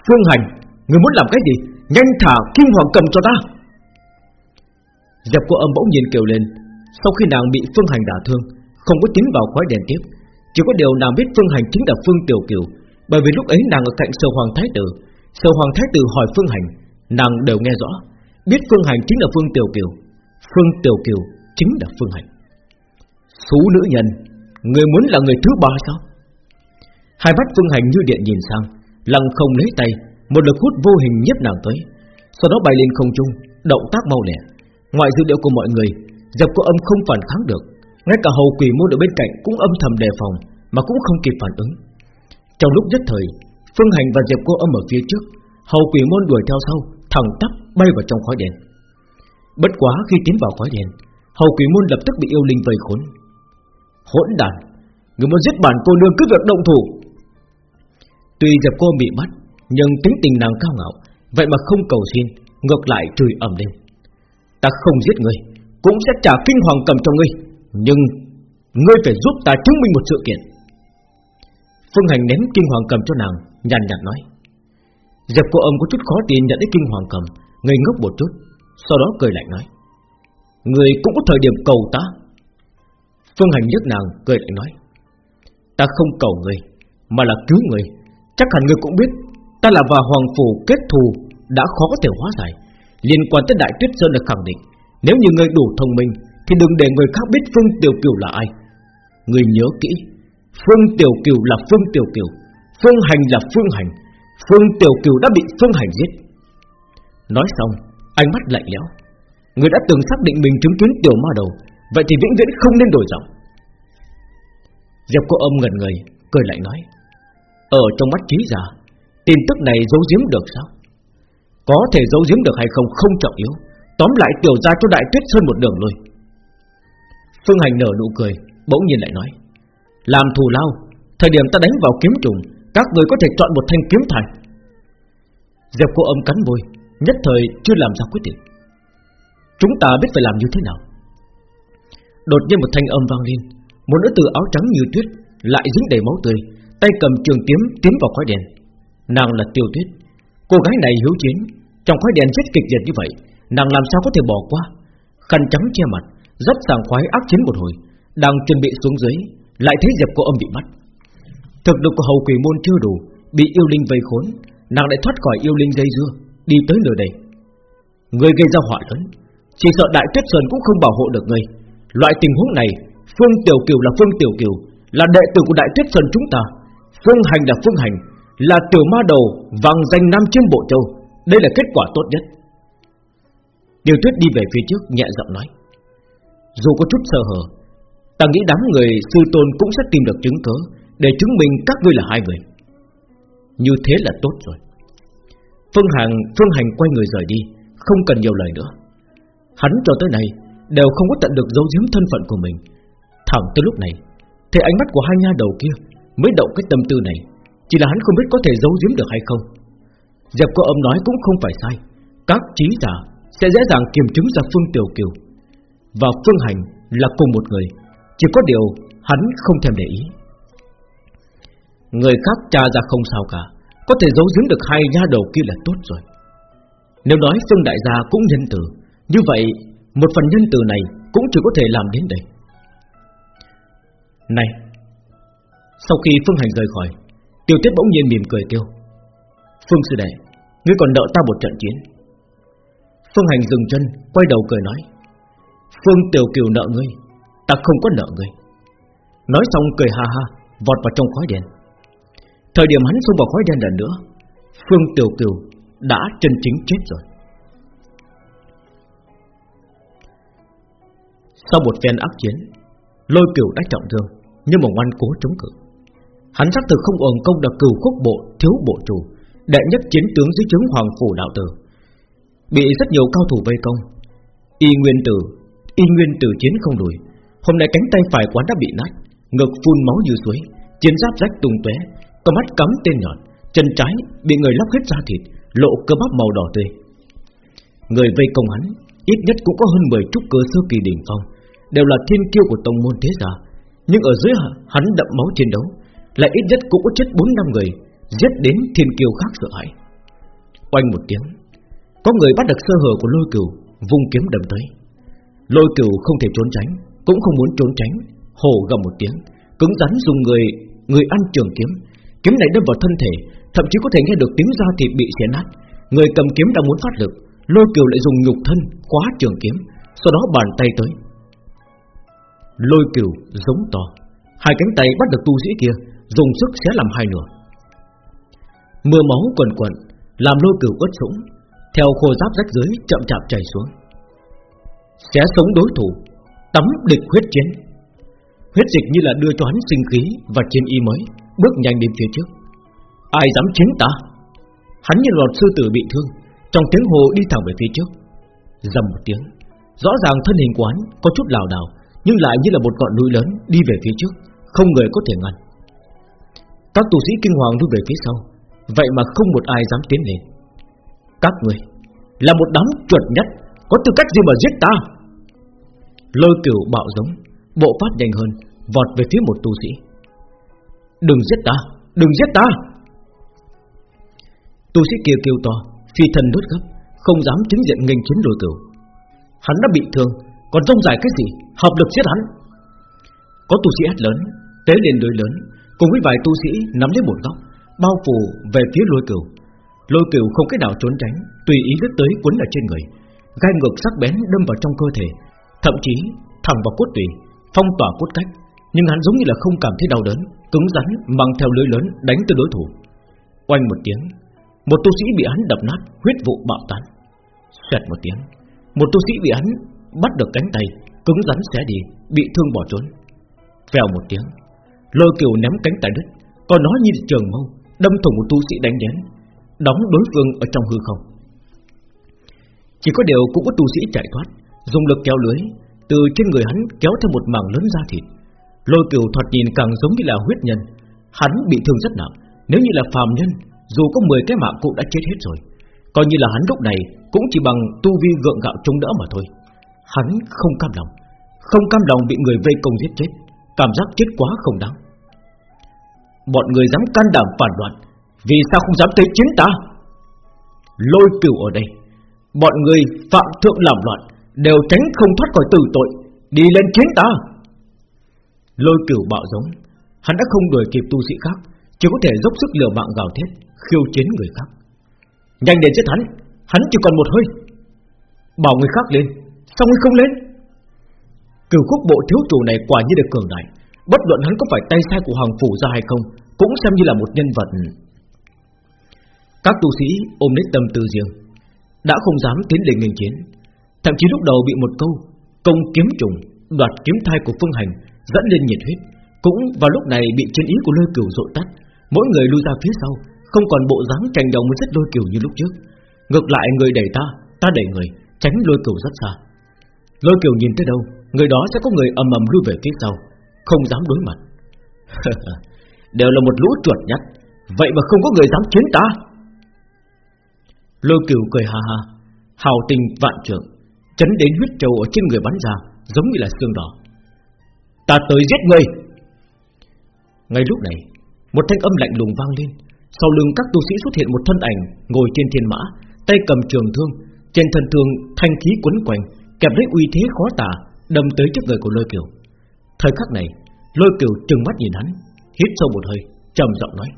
Phương Hành, Người muốn làm cái gì? Nhanh thả Kim Hoàng cầm cho ta. Dẹp cô âm bỗng nhiên kêu lên. Sau khi nàng bị Phương Hành đả thương, Không có tiến vào khói đèn tiếp, Chỉ có điều nàng biết Phương Hành chính là Phương Tiểu Kiều. Bởi vì lúc ấy nàng ở cạnh Sơ Hoàng Thái Tử Sơ Hoàng Thái Tử hỏi Phương Hành, Nàng đều nghe rõ, Biết Phương Hành chính là Phương Tiểu Kiều. Phương Tiểu Kiều chính là Phương Hành. Xú nữ nhân, Người muốn là người thứ ba sao? Hai mắt Phương Hành như điện nhìn sang, Lăng không lấy tay, Một lực hút vô hình nhấp nàng tới. Sau đó bay lên không trung, Động tác mau lẹ. Ngoài dữ liệu của mọi người, Dập cô âm không phản kháng được. Ngay cả hầu quỷ môn ở bên cạnh Cũng âm thầm đề phòng, Mà cũng không kịp phản ứng. Trong lúc nhất thời, Phương Hành và Diệp Cô âm ở phía trước, Hầu quỷ môn đuổi theo sau, Thẳng tắp bay vào trong khói đèn. Bất quá khi tiến vào khói đèn, Hầu quỷ môn lập tức bị yêu linh vây khốn. Hỗn đàn, Người muốn giết bản cô nương cứ việc động thủ. Tuy Diệp cô bị bắt, Nhưng tính tình nàng cao ngạo, Vậy mà không cầu xin, Ngược lại chửi ẩm lên. Ta không giết người, Cũng sẽ trả kinh hoàng cầm cho ngươi, Nhưng Ngươi phải giúp ta chứng minh một sự kiện. Phương Hành ném kinh hoàng cầm cho nàng, Nhàn nhạt nói. Diệp cô âm có chút khó tin nhận lấy kinh hoàng cầm, Ngây ngốc một chút, Sau đó cười lạnh nói. Người cũng có thời điểm cầu ta. Phương Hành nhức nàng, cười lại nói. Ta không cầu người, Mà là cứu người. Chắc hẳn người cũng biết, Ta là và Hoàng Phủ kết thù, Đã khó có thể hóa giải. Liên quan tới Đại Tuyết Sơn được khẳng định, Nếu như người đủ thông minh, Thì đừng để người khác biết Phương Tiểu Kiều là ai. Người nhớ kỹ Phương Tiểu Kiều là Phương Tiểu Kiều. Phương Hành là Phương Hành. Phương Tiểu Kiều đã bị Phương Hành giết. Nói xong, Ánh mắt lạnh lẽo. Người đã từng xác định mình chứng kiến tiểu ma đầu, Vậy thì vĩnh viễn không nên đổi giọng. Diệp cô âm ngẩn người, Cười lại nói, Ở trong mắt trí giả, Tin tức này giấu giếm được sao? Có thể giấu giếm được hay không không trọng yếu, Tóm lại tiểu ra cho đại tuyết sơn một đường luôn Phương Hành nở nụ cười, Bỗng nhiên lại nói làm thù lao, Thời điểm ta đánh vào kiếm trùng, Các người có thể chọn một thanh kiếm thành Diệp cô âm cắn môi, Nhất thời chưa làm ra quyết định. Chúng ta biết phải làm như thế nào. Đột nhiên một thanh âm vang lên, Một nữ tử áo trắng như tuyết Lại dính đầy máu tươi, Tay cầm trường kiếm tiến vào khói đèn. Nàng là tiêu tuyết. Cô gái này hiếu chiến, Trong khói đèn rất kịch liệt như vậy, Nàng làm sao có thể bỏ qua? Khăn trắng che mặt Rất sàng khoái ác chiến một hồi, Đang chuẩn bị xuống dưới lại thấy Diệp cô âm bị bắt. Thực lực của hầu quỷ môn chưa đủ, Bị yêu linh vây khốn, Nàng lại thoát khỏi yêu linh dây dưa, Đi tới nửa đây. Người gây ra họa lớn, Chỉ sợ đại tuyết sơn cũng không bảo hộ được ngươi Loại tình huống này, Phương Tiểu Kiều là Phương Tiểu Kiều, Là đệ tử của Đại Tuyết Sơn chúng ta. Phương Hành là Phương Hành, Là tiểu ma đầu vàng danh Nam Chiêm Bộ Châu. Đây là kết quả tốt nhất. Điều Tuyết đi về phía trước, nhẹ giọng nói. Dù có chút sơ hở Ta nghĩ đám người sư tôn cũng sẽ tìm được chứng cứ Để chứng minh các ngươi là hai người. Như thế là tốt rồi. Phương Hằng, Phương Hành quay người rời đi Không cần nhiều lời nữa. Hắn cho tới nay đều không có tận được dấu giếm thân phận của mình. Thẳng tới lúc này, thấy ánh mắt của hai nha đầu kia mới động cái tâm tư này, chỉ là hắn không biết có thể giấu giếm được hay không. dẹp cô âm nói cũng không phải sai, các trí giả sẽ dễ dàng kiểm chứng ra Phương Tiểu Kiều. Và Phương Hành là cùng một người, chỉ có điều hắn không thèm để ý. Người khác tra ra không sao cả, có thể giấu giếm được hai nha đầu kia là tốt rồi. Nếu nói Phương Đại gia cũng nhân từ, như vậy một phần nhân từ này Cũng chỉ có thể làm đến đây Này Sau khi Phương Hành rời khỏi Tiêu Tiết bỗng nhiên mỉm cười kêu Phương Sư Đệ Ngươi còn nợ ta một trận chiến Phương Hành dừng chân Quay đầu cười nói Phương Tiểu Kiều nợ ngươi Ta không có nợ ngươi Nói xong cười ha ha, Vọt vào trong khói đen. Thời điểm hắn xông vào khói đen lần nữa, Phương Tiểu Kiều đã chân chính chết rồi. Sau một phen ác chiến, Lôi Kiều đã trọng thương, Nhưng mà ngoan cố chống cự. Hắn xác thực không ổn công được cửu khúc bộ Thiếu bộ chủ, Đệ nhất chiến tướng dưới chứng hoàng phủ đạo tử. Bị rất nhiều cao thủ vây công. Y nguyên tử, Y nguyên tử chiến không đuổi Hôm nay cánh tay phải quán đã bị nát Ngực phun máu như suối Chiến giáp rách tung tóe Con mắt cắm tên nhọn Chân trái bị người lóc hết da thịt Lộ cơ bắp màu đỏ tươi Người vây công hắn Ít nhất cũng có hơn 10 trúc cơ sơ kỳ đỉnh phong đều là thiên kiêu của tông môn thế gia, nhưng ở dưới hắn đậm máu chiến đấu, lại ít nhất cũng có chết bốn năm người, giết đến thiên kiêu khác sợ hãi. Oanh một tiếng, có người bắt được sơ hở của lôi cửu, vung kiếm đâm tới. Lôi cửu không thể trốn tránh, cũng không muốn trốn tránh, hổ gầm một tiếng, cứng rắn dùng người người ăn trường kiếm, kiếm này đâm vào thân thể, thậm chí có thể nghe được tiếng da thịt bị xé nát. Người cầm kiếm đang muốn phát lực, lôi kiều lại dùng nhục thân khóa trường kiếm, sau đó bàn tay tới, Lôi kiều giống to Hai cánh tay bắt được tu sĩ kia Dùng sức xé làm hai nửa. Mưa máu quần quần Làm lôi kiều ướt sũng Theo khô giáp rách dưới chậm chạp chảy xuống. Xé sống đối thủ Tắm địch huyết chiến. Huyết dịch như là đưa cho hắn sinh khí Và chiến y mới, Bước nhanh đến phía trước. Ai dám chiến ta? Hắn như lọt sư tử bị thương, Trong tiếng hồ đi thẳng về phía trước. Dầm một tiếng, Rõ ràng thân hình quán có chút lảo đảo, Nhưng lại như là một ngọn núi lớn đi về phía trước, Không người có thể ngăn. Các tù sĩ kinh hoàng lui về phía sau, Vậy mà không một ai dám tiến lên. Các người Là một đám chuột nhất Có tư cách gì mà giết ta? Lôi cửu bạo giống, Bộ phát nhanh hơn, Vọt về phía một tu sĩ. Đừng giết ta, Đừng giết ta! Tu sĩ kia kêu to, Phi thần đốt gấp, Không dám chính diện nghênh chiến lôi cửu. Hắn đã bị thương, Còn rông dài cái gì? Hợp lực giết hắn! Có tu sĩ hét lớn, Tế lên lưới lớn, Cùng với vài tu sĩ nắm lấy một góc, Bao phủ về phía lôi cửu. Lôi cửu không cách nào trốn tránh, Tùy ý lướt tới cuốn ở trên người, Gai ngược sắc bén đâm vào trong cơ thể Thậm chí, thẳng vào cốt tủy, Phong tỏa cốt cách, Nhưng hắn giống như là không cảm thấy đau đớn, Cứng rắn, mang theo lưới lớn đánh từ đối thủ. Oanh một tiếng, Một tu sĩ bị hắn đập nát, Huyết vụ bạo tán. Xoẹt một tiếng, Một tu sĩ bị hắn bắt được cánh tay, Cứng rắn xé đi, Bị thương bỏ trốn. Vèo một tiếng, Lôi kiều ném cánh tay đứt, Còn nó như trường mâu, Đâm thủng một tu sĩ đánh đến, Đóng đối phương ở trong hư không. Chỉ có điều cũng có tu sĩ chạy thoát Dùng lực kéo lưới, Từ trên người hắn kéo theo một mảng lớn da thịt. Lôi cửu thoạt nhìn càng giống như là huyết nhân. Hắn bị thương rất nặng, Nếu như là phàm nhân, Dù có 10 cái mạng cũng đã chết hết rồi. Coi như là hắn lúc này Cũng chỉ bằng tu vi gượng gạo chống đỡ mà thôi. Hắn không cam lòng, Không cam lòng bị người vây công giết chết. Cảm giác chết quá không đáng. Bọn người dám can đảm phản loạn, Vì sao không dám tới chiến ta? Lôi cửu ở đây. Bọn người phạm thượng làm loạn Đều tránh không thoát khỏi tử tội, Đi lên chiến ta. Lôi cửu bạo giống, Hắn đã không đuổi kịp tu sĩ khác, Chỉ có thể dốc sức liều mạng gào thét, Khiêu chiến người khác. Nhanh đến giết hắn Hắn chỉ còn một hơi. Bảo người khác lên, Sao ngươi không lên? Cửu khúc bộ thiếu chủ này quả như được cường đại, Bất luận hắn có phải tay sai của hoàng phủ ra hay không, Cũng xem như là một nhân vật. Các tu sĩ ôm lấy tâm tư riêng, Đã không dám tiến lên nghênh chiến. Thậm chí lúc đầu bị một câu, Công kiếm trùng Đoạt kiếm thai của phương hành, Dẫn lên nhiệt huyết. Cũng vào lúc này bị chân ý của lôi cửu dội tắt, Mỗi người lui ra phía sau, Không còn bộ dáng tranh đồng với rất lôi cửu như lúc trước. Ngược lại, người đẩy ta Ta đẩy người, Tránh lôi cửu rất xa. Lôi cửu nhìn tới đâu, Người đó sẽ có người ầm ầm lui về phía sau, Không dám đối mặt. Đều là một lũ chuột nhắt, Vậy mà không có người dám chiến ta. Lôi cửu cười ha ha, Hào tình vạn trượng. Chấn đến huyết trâu ở trên người bắn ra, Giống như là xương đỏ. Ta tới giết ngươi! Ngay lúc này, Một thanh âm lạnh lùng vang lên. Sau lưng các tu sĩ xuất hiện một thân ảnh Ngồi trên thiên mã, Tay cầm trường thương, Trên thân thương thanh khí quấn quanh, kẹp lấy uy thế khó tả, Đâm tới trước người của lôi kiều. Thời khắc này, Lôi kiều trừng mắt nhìn hắn, Hít sâu một hơi, trầm giọng nói,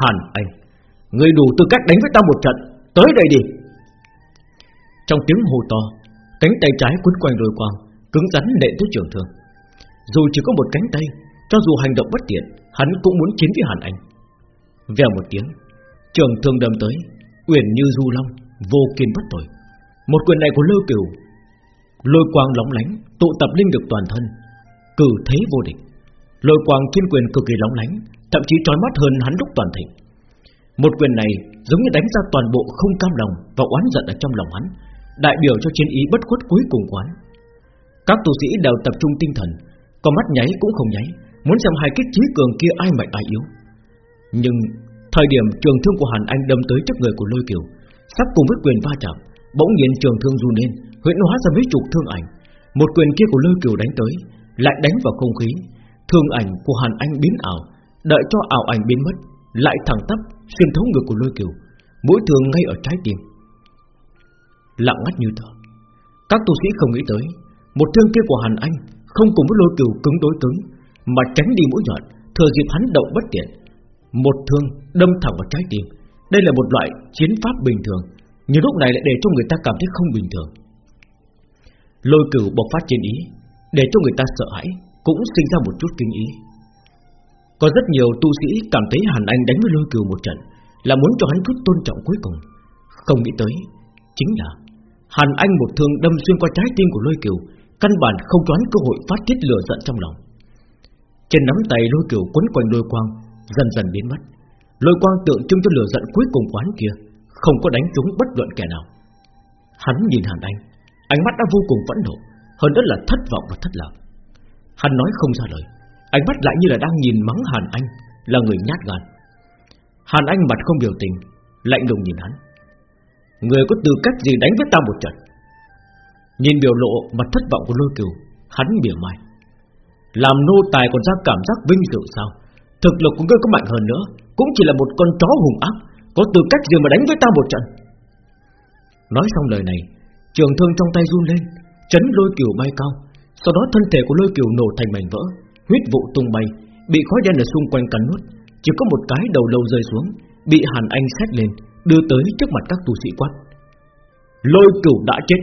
Hàn anh ngươi đủ tư cách đánh với ta một trận, Tới đây đi! Trong tiếng hô to, Cánh tay trái quấn quanh đôi quang, Cứng rắn nện tới trường thương. Dù chỉ có một cánh tay, Cho dù hành động bất tiện, Hắn cũng muốn chiến với Hàn Anh. Vèo một tiếng, Trường thương đâm tới, Uyển như du long, Vô kiên bất tội. Một quyền này của lôi cửu Lôi quang lóng lánh, Tụ tập linh lực toàn thân, Cử thế vô địch. Lôi quang thiên quyền cực kỳ lóng lánh, Thậm chí trói mắt hơn hắn lúc toàn thịnh. Một quyền này giống như đánh ra toàn bộ không cam lòng Và oán giận ở trong lòng hắn Đại biểu cho chiến ý bất khuất cuối cùng quán. Các tu sĩ đều tập trung tinh thần, con mắt nháy cũng không nháy, Muốn xem hai kích trí cường kia ai mạnh ai yếu. Nhưng Thời điểm trường thương của Hàn Anh đâm tới trước người của lôi kiều, Sắp cùng với quyền va chạm, Bỗng nhiên trường thương run lên, huyễn hóa ra mấy chục thương ảnh. Một quyền kia của lôi kiều đánh tới, Lại đánh vào không khí. Thương ảnh của Hàn Anh biến ảo, Đợi cho ảo ảnh biến mất, Lại thẳng tắp xuyên thấu ngực của lôi kiều, Mũi thương ngay ở trái tim. Lặng ngắt như tờ. Các tu sĩ không nghĩ tới, Một thương kia của Hàn Anh Không cùng với lôi cửu cứng đối cứng, Mà tránh đi mũi nhọn, Thừa dịp hắn động bất tiện. Một thương đâm thẳng vào trái tim. Đây là một loại chiến pháp bình thường, Nhưng lúc này lại để cho người ta cảm thấy không bình thường. Lôi cửu bộc phát chiến ý, Để cho người ta sợ hãi, Cũng sinh ra một chút kinh ý. Có rất nhiều tu sĩ cảm thấy Hàn Anh đánh với lôi cửu một trận, Là muốn cho hắn chút tôn trọng cuối cùng. Không nghĩ tới, Chính là Hàn Anh một thương đâm xuyên qua trái tim của lôi Kiều, Căn bản không cho hắn cơ hội phát tiết lửa giận trong lòng. Trên nắm tay lôi kiều quấn quanh lôi quang Dần dần biến mất. Lôi quang tượng trưng cho lửa giận cuối cùng quán kia Không có đánh trúng bất luận kẻ nào. Hắn nhìn Hàn Anh Ánh mắt đã vô cùng phẫn nộ Hơn nữa là thất vọng và thất lạc. Hắn nói không ra lời Ánh mắt lại như là đang nhìn mắng Hàn Anh Là người nhát gan. Hàn Anh mặt không biểu tình Lạnh lùng nhìn hắn. Người có tư cách gì đánh với ta một trận? Nhìn biểu lộ mặt thất vọng của lôi cừu Hắn mỉa mai. Làm nô tài còn ra cảm giác vinh dự sao? Thực lực của ngươi có mạnh hơn nữa, Cũng chỉ là một con chó hùng ác, Có tư cách gì mà đánh với ta một trận? Nói xong lời này, Trường thương trong tay run lên, Chấn lôi cừu bay cao. Sau đó thân thể của lôi cừu nổ thành mảnh vỡ, Huyết vụ tung bay, Bị khói đen ở xung quanh cắn nuốt. Chỉ có một cái đầu lâu rơi xuống, Bị Hàn Anh xét lên. Đưa tới trước mặt các tu sĩ quát. Lôi cửu đã chết.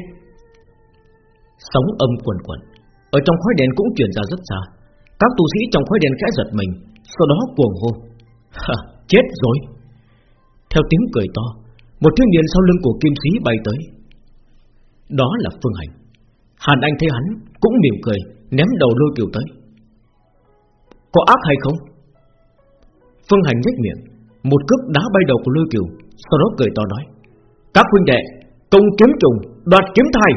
Sóng âm quần quần, Ở trong khói đèn cũng truyền ra rất xa. Các tu sĩ trong khói đèn khẽ giật mình, Sau đó cuồng hô. Chết rồi. Theo tiếng cười to, Một thiếu niên sau lưng của kim sĩ bay tới. Đó là Phương Hành. Hàn Anh thấy hắn cũng mỉm cười, Ném đầu lôi kiều tới. Có ác hay không? Phương Hành nhếch miệng, Một cước đá bay đầu của lôi kiều sau đó cười to nói, Các huynh đệ, Công kiếm trùng Đoạt kiếm thai.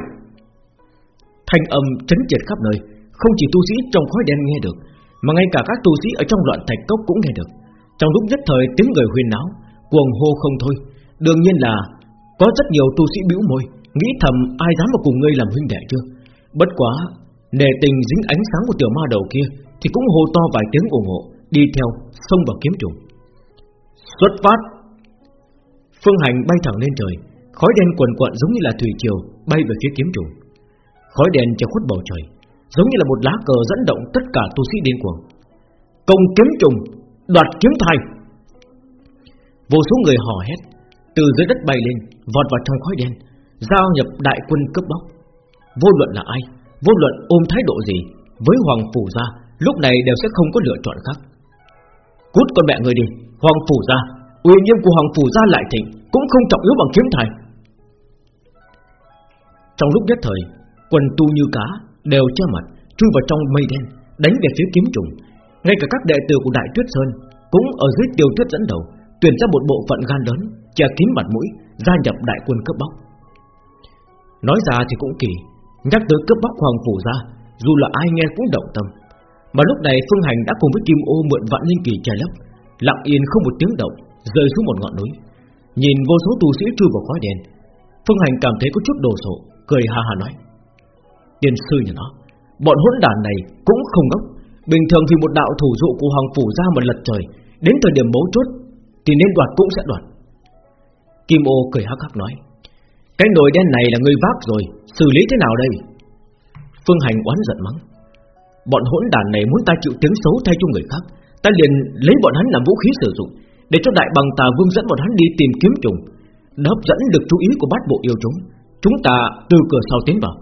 Thanh âm chấn triệt khắp nơi, Không chỉ tu sĩ trong khói đen nghe được, Mà ngay cả các tu sĩ ở trong loạn thạch cốc cũng nghe được. Trong lúc nhất thời tiếng người huyên náo, Cuồng hô không thôi. Đương nhiên là Có rất nhiều tu sĩ bĩu môi, Nghĩ thầm ai dám mà cùng ngươi làm huynh đệ chưa Bất quá, Nề tình dính ánh sáng của tiểu ma đầu kia Thì cũng hô to vài tiếng ủng hộ, Đi theo, xông vào kiếm trùng. Xuất phát! Phương hành bay thẳng lên trời, Khói đen quần quận giống như là thủy triều Bay về phía kiếm trùng Khói đen che khuất bầu trời, Giống như là một lá cờ dẫn động tất cả tu sĩ điên cuồng. Công kiếm trùng, Đoạt kiếm thai. Vô số người hò hét, Từ dưới đất bay lên, Vọt vào trong khói đen, Giao nhập đại quân cướp bóc. Vô luận là ai, Vô luận ôm thái độ gì, Với Hoàng Phủ gia, Lúc này đều sẽ không có lựa chọn khác. Cút con mẹ người đi, Hoàng Phủ gia. Uy nghiêm của Hoàng Phủ gia lại thịnh, Cũng không trọng yếu bằng kiếm thầy. Trong lúc nhất thời, Quần tu như cá Đều che mặt, Chui vào trong mây đen, Đánh về phía kiếm trùng. Ngay cả các đệ tử của Đại Tuyết Sơn Cũng ở dưới tiêu tuyết dẫn đầu, Tuyển ra một bộ phận gan lớn, Che kín mặt mũi, Gia nhập đại quân cướp bóc. Nói ra thì cũng kỳ, Nhắc tới cướp bóc hoàng phủ ra, Dù là ai nghe cũng động tâm. Mà lúc này Phương Hành đã cùng với Kim Ô mượn vạn linh kỳ che lấp, Lặng yên không một tiếng động. Rơi xuống một ngọn núi. Nhìn vô số tu sĩ chui vào khói đen, Phương Hành cảm thấy có chút đồ sộ, Cười ha ha nói, Tiên sư nhà nó, Bọn hỗn đản này cũng không ngốc. Bình thường thì một đạo thủ dụ của Hoàng Phủ ra một lật trời, Đến thời điểm mấu chốt Thì nên đoạt cũng sẽ đoạt. Kim ô cười hắc hắc nói, Cái nồi đen này là ngươi vác rồi, Xử lý thế nào đây? Phương Hành oán giận mắng, Bọn hỗn đản này muốn ta chịu tiếng xấu thay cho người khác, Ta liền lấy bọn hắn làm vũ khí sử dụng để cho đại bằng tà vương dẫn bọn hắn đi tìm kiếm trùng, Đã hấp dẫn được chú ý của bát bộ yêu chúng. Chúng ta từ cửa sau tiến vào.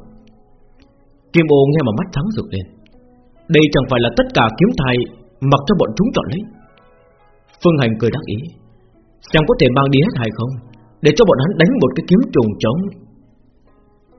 Kim ô nghe mà mắt trắng rực lên. Đây chẳng phải là tất cả kiếm thai Mặc cho bọn chúng chọn lấy. Phương Hành cười đắc ý. Xem có thể mang đi hết hay không? Để cho bọn hắn đánh một cái kiếm trùng trống